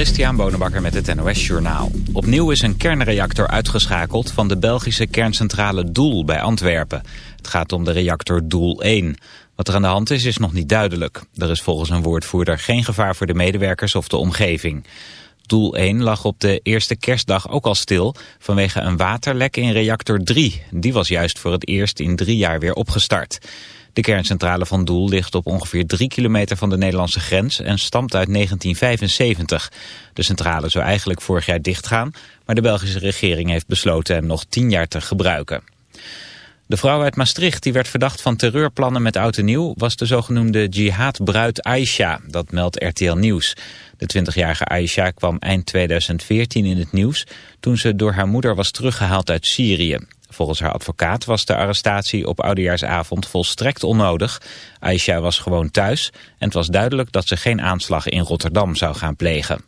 Christian Bonenbakker met het NOS Journaal. Opnieuw is een kernreactor uitgeschakeld van de Belgische kerncentrale Doel bij Antwerpen. Het gaat om de reactor Doel 1. Wat er aan de hand is, is nog niet duidelijk. Er is volgens een woordvoerder geen gevaar voor de medewerkers of de omgeving. Doel 1 lag op de eerste kerstdag ook al stil vanwege een waterlek in reactor 3. Die was juist voor het eerst in drie jaar weer opgestart. De kerncentrale van Doel ligt op ongeveer drie kilometer van de Nederlandse grens en stamt uit 1975. De centrale zou eigenlijk vorig jaar dichtgaan, maar de Belgische regering heeft besloten hem nog tien jaar te gebruiken. De vrouw uit Maastricht die werd verdacht van terreurplannen met oud en nieuw... was de zogenoemde jihadbruid Aisha, dat meldt RTL Nieuws. De 20-jarige Aisha kwam eind 2014 in het nieuws... toen ze door haar moeder was teruggehaald uit Syrië. Volgens haar advocaat was de arrestatie op oudejaarsavond volstrekt onnodig. Aisha was gewoon thuis en het was duidelijk dat ze geen aanslag in Rotterdam zou gaan plegen.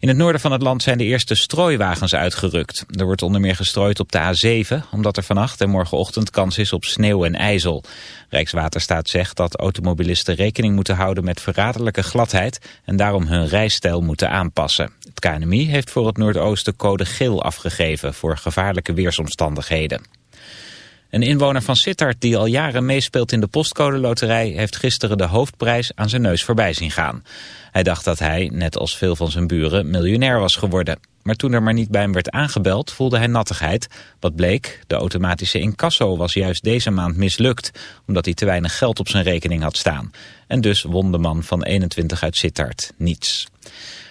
In het noorden van het land zijn de eerste strooiwagens uitgerukt. Er wordt onder meer gestrooid op de A7, omdat er vannacht en morgenochtend kans is op sneeuw en ijzel. Rijkswaterstaat zegt dat automobilisten rekening moeten houden met verraderlijke gladheid en daarom hun rijstijl moeten aanpassen. KNMI heeft voor het Noordoosten code geel afgegeven voor gevaarlijke weersomstandigheden. Een inwoner van Sittard die al jaren meespeelt in de postcode loterij... heeft gisteren de hoofdprijs aan zijn neus voorbij zien gaan. Hij dacht dat hij, net als veel van zijn buren, miljonair was geworden. Maar toen er maar niet bij hem werd aangebeld, voelde hij nattigheid. Wat bleek, de automatische incasso was juist deze maand mislukt... omdat hij te weinig geld op zijn rekening had staan. En dus won de man van 21 uit Sittard niets.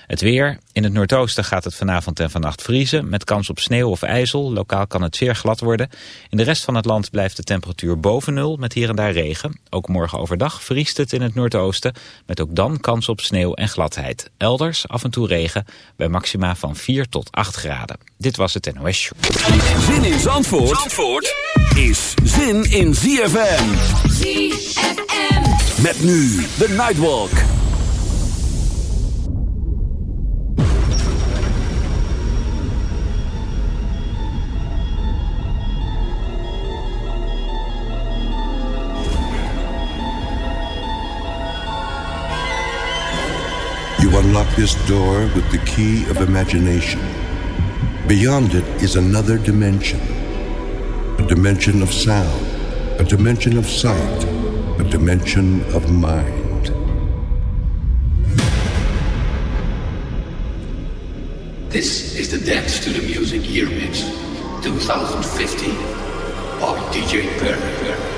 Het weer. In het noordoosten gaat het vanavond en vannacht vriezen... met kans op sneeuw of ijzel. Lokaal kan het zeer glad worden. In de rest van het land blijft de temperatuur boven nul... met hier en daar regen. Ook morgen overdag vriest het in het noordoosten... met ook dan kans op sneeuw en gladheid. Elders af en toe regen bij maxima van 4 tot 8 graden. Dit was het NOS Show. Zin in Zandvoort, Zandvoort is zin in ZFM. ZFM. Met nu de Nightwalk. You unlock this door with the key of imagination. Beyond it is another dimension. A dimension of sound, a dimension of sight, a dimension of mind. This is the Dance to the Music Year Mix 2015 by DJ Perry.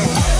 London.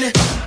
minute.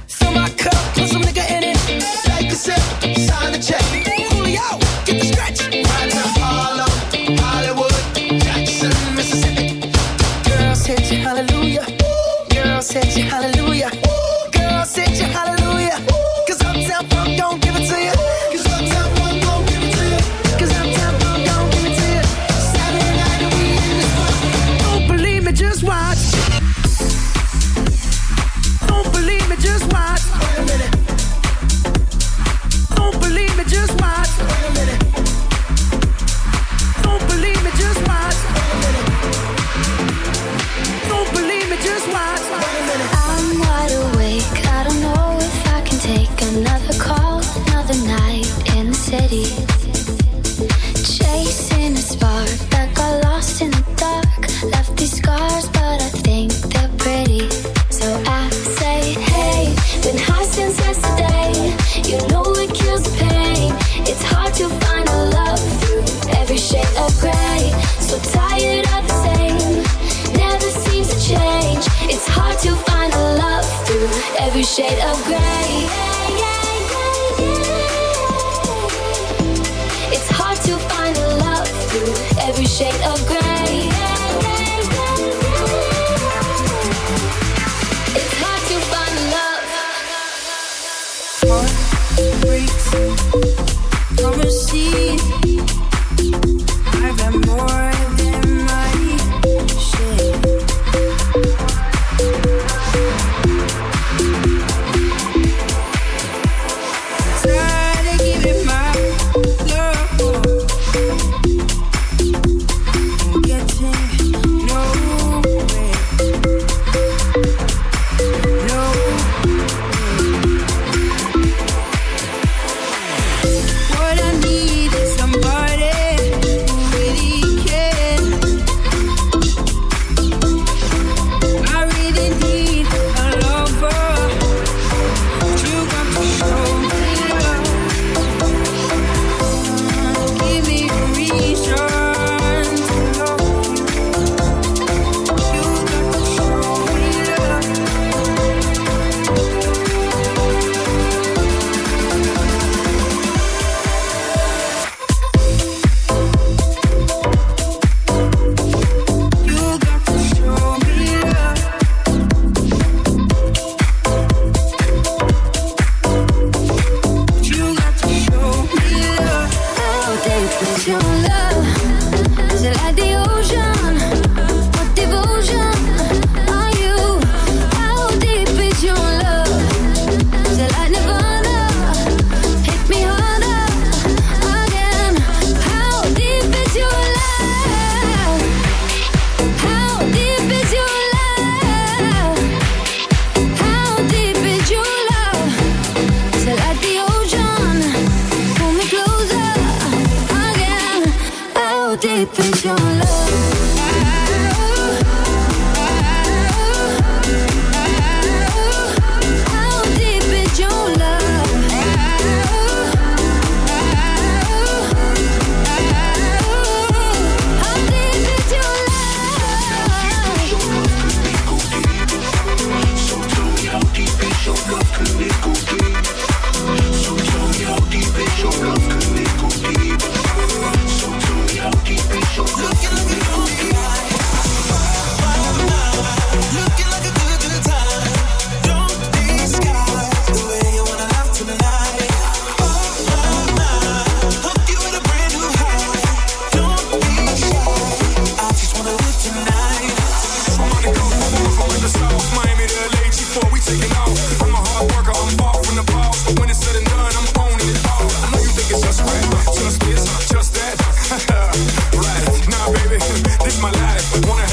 right. Nah, baby, this my life. Wanna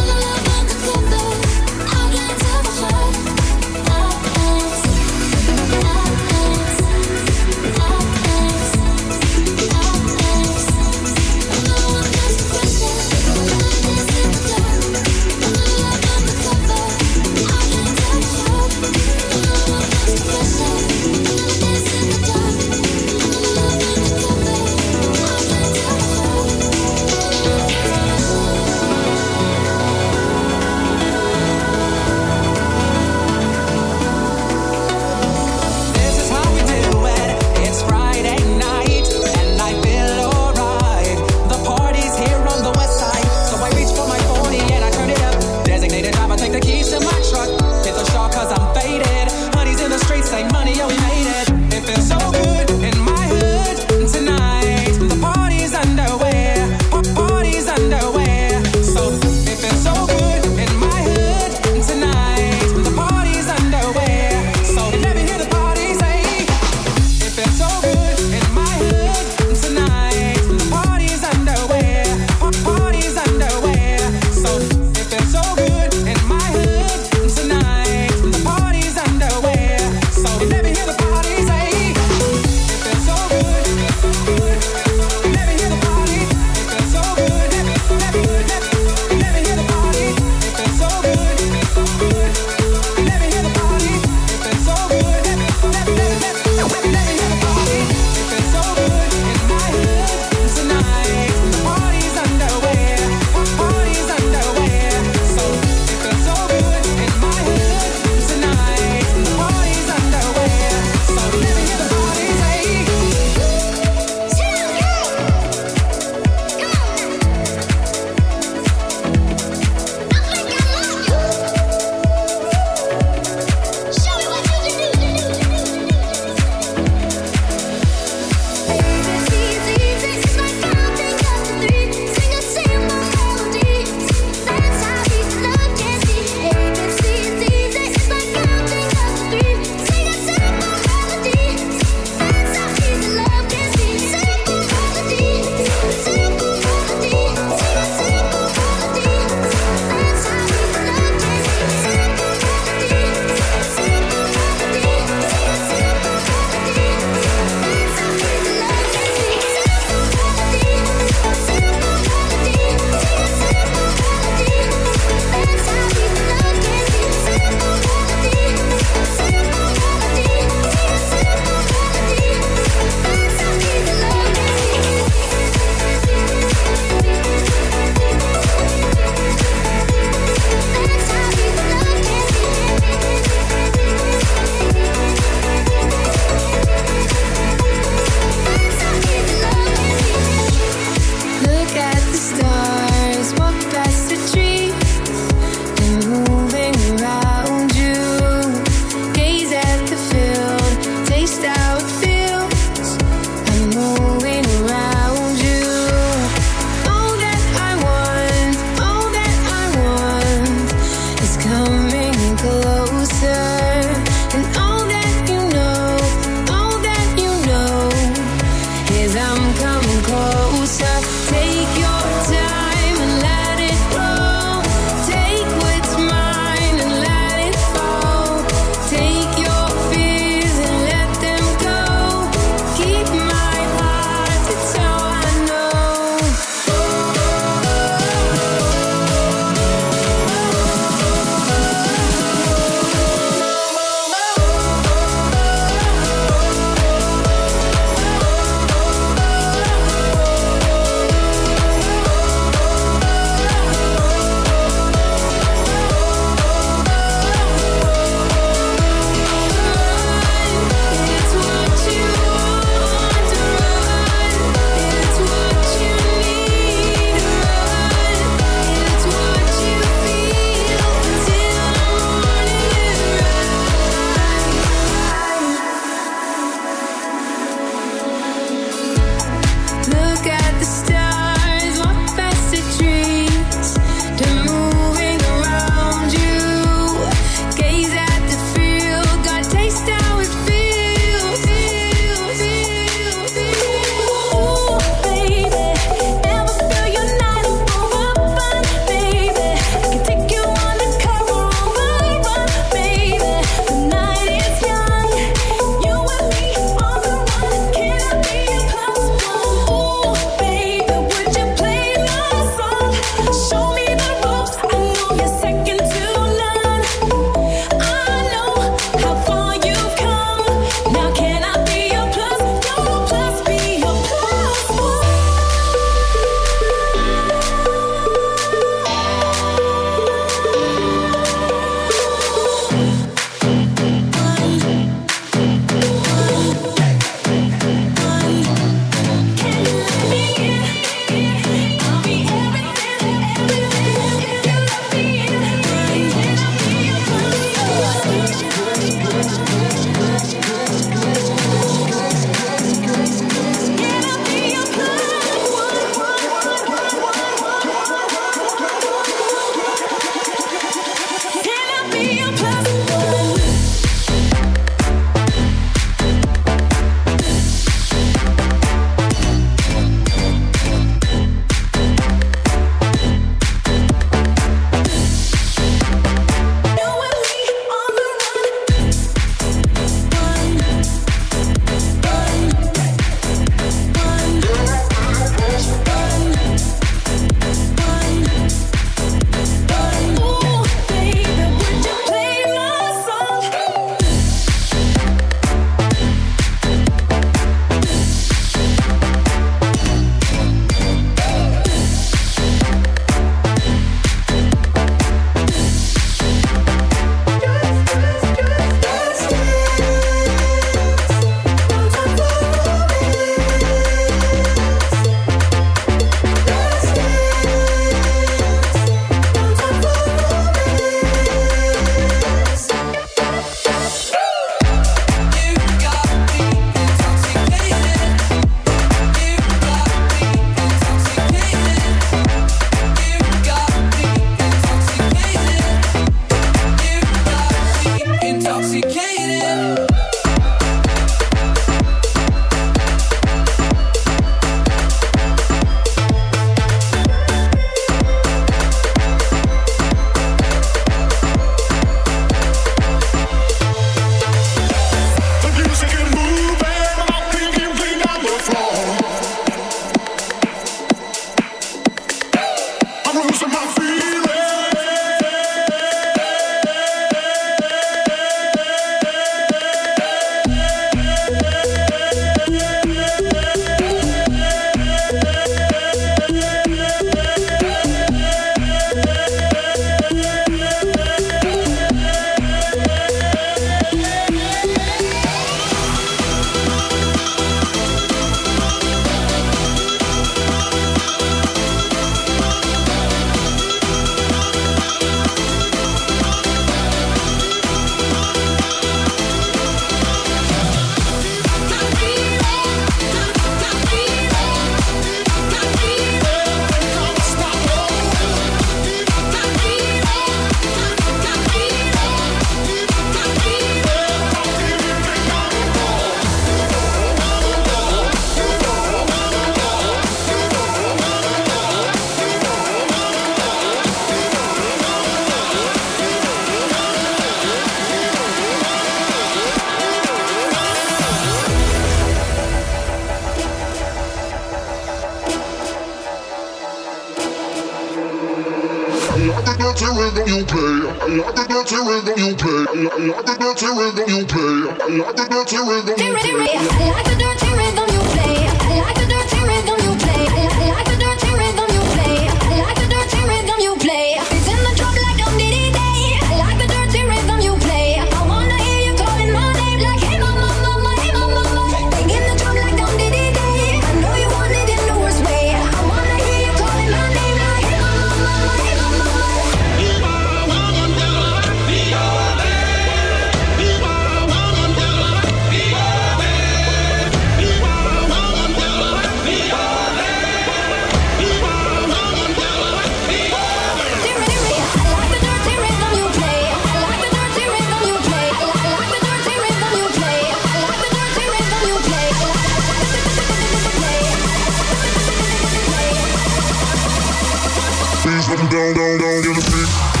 seas, let them down, down, down, down a stick.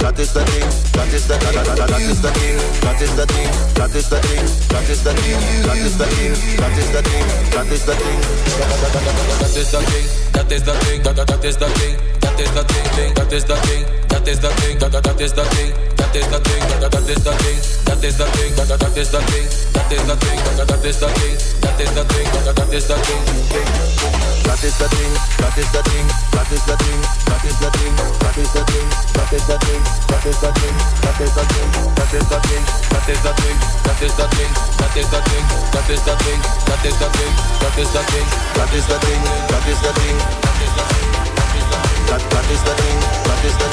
Dat is dat ding, dat is dat dat dat is dat ding, dat is dat ding, dat is dat ding, dat is dat ding, dat is dat ding, dat is dat ding, dat is dat ding, Dat is dat ding, dat is dat dat dat is dat ding, dat is ding, dat is dat ding, dat is dat ding, dat is dat ding, dat is dat dat is dat ding, dat is dat ding, dat dat dat is dat ding, dat is dat ding, dat dat dat is dat ding, dat is dat ding, dat dat dat is dat ding, dat is dat ding, dat is dat dat is dat ding, dat is dat ding, dat is dat ding, dat is dat ding, dat is dat ding, dat is dat ding, dat is dat ding, dat is dat ding, dat is dat ding, dat is dat ding, dat is dat ding, dat is dat ding, dat is dat ding, dat is dat ding, dat is dat ding, dat is dat ding, dat is dat ding, dat is dat ding, dat is dat ding. Dat is dat ding, That is the thing, that is the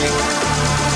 thing.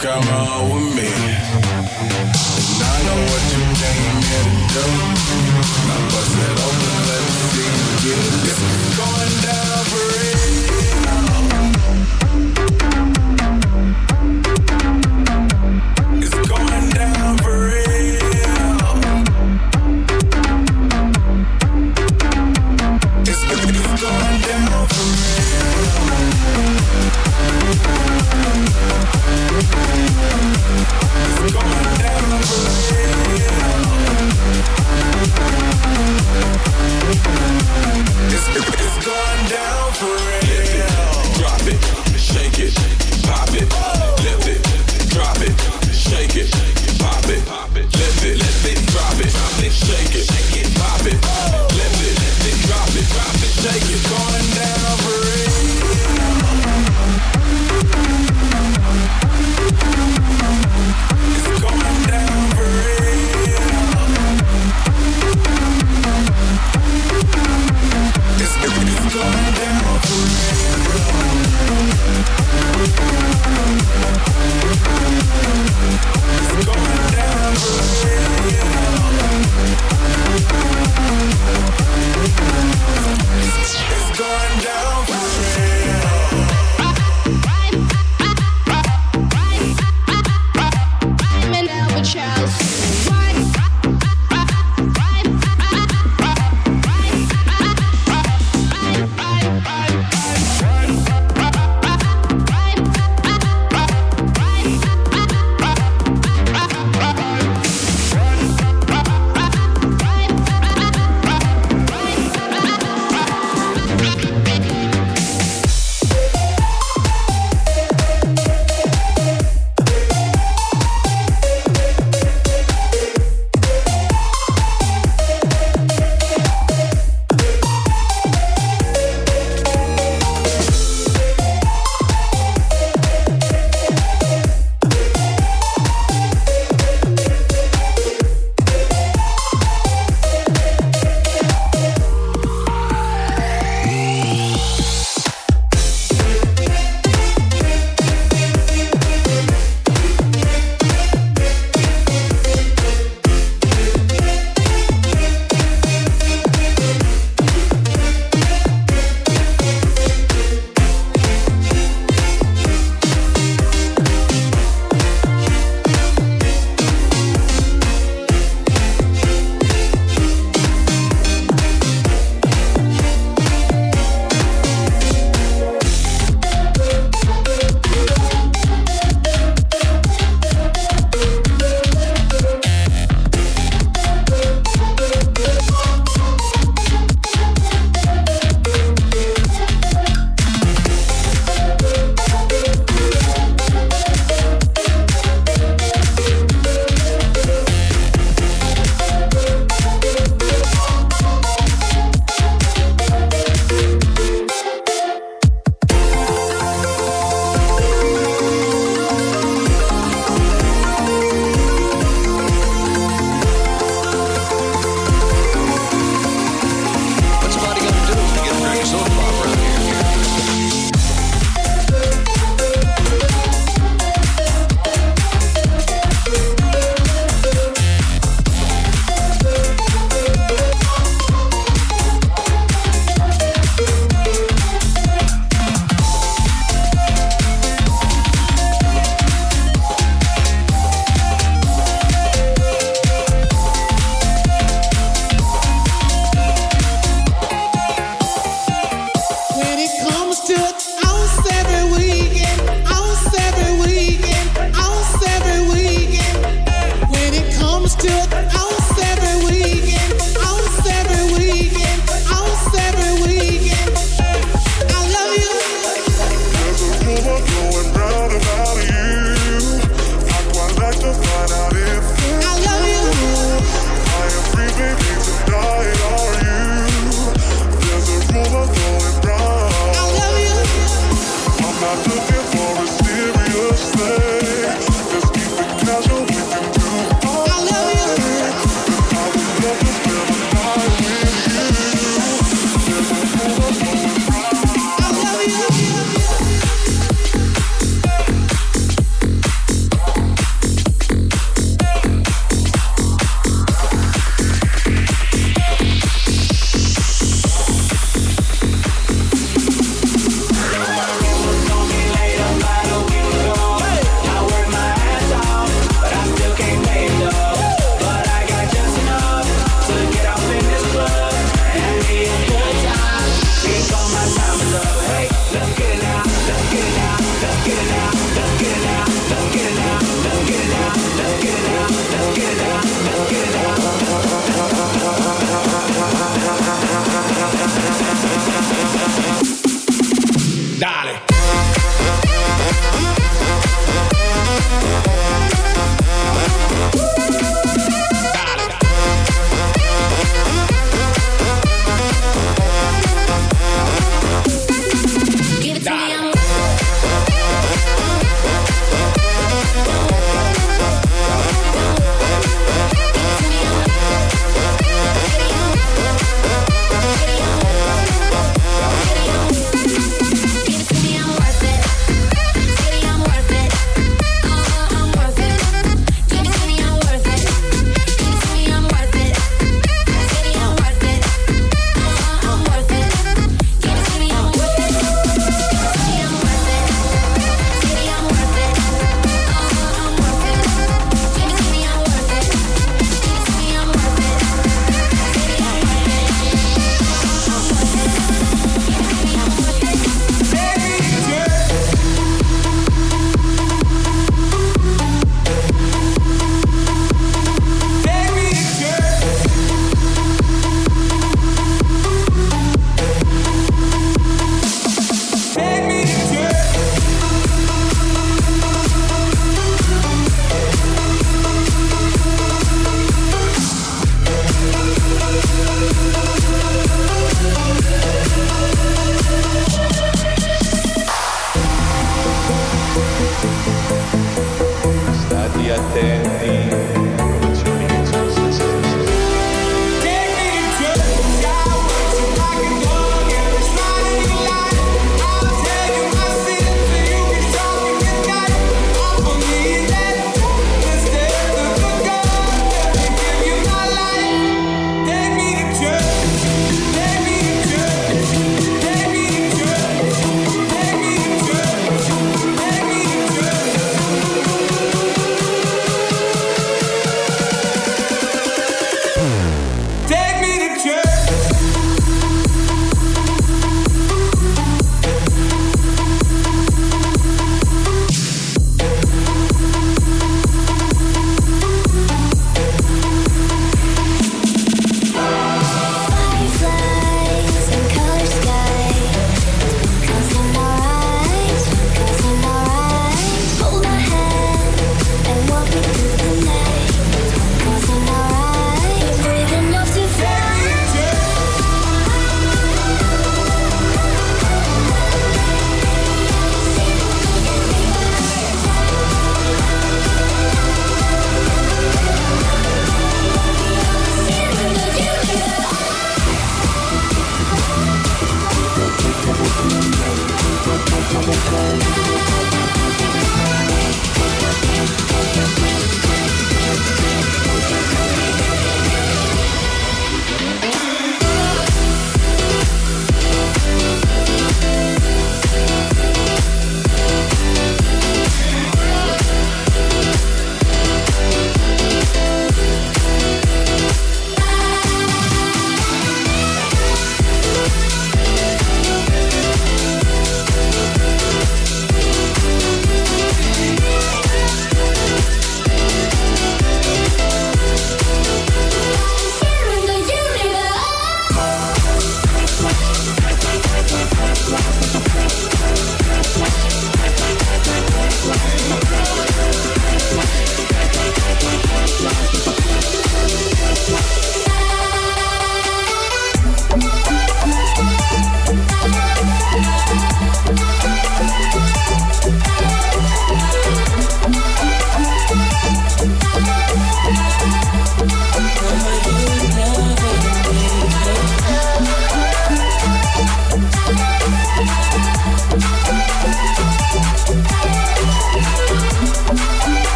come on with me. And I know what you came here to do. Dat is dat ding. Dat, dat fim.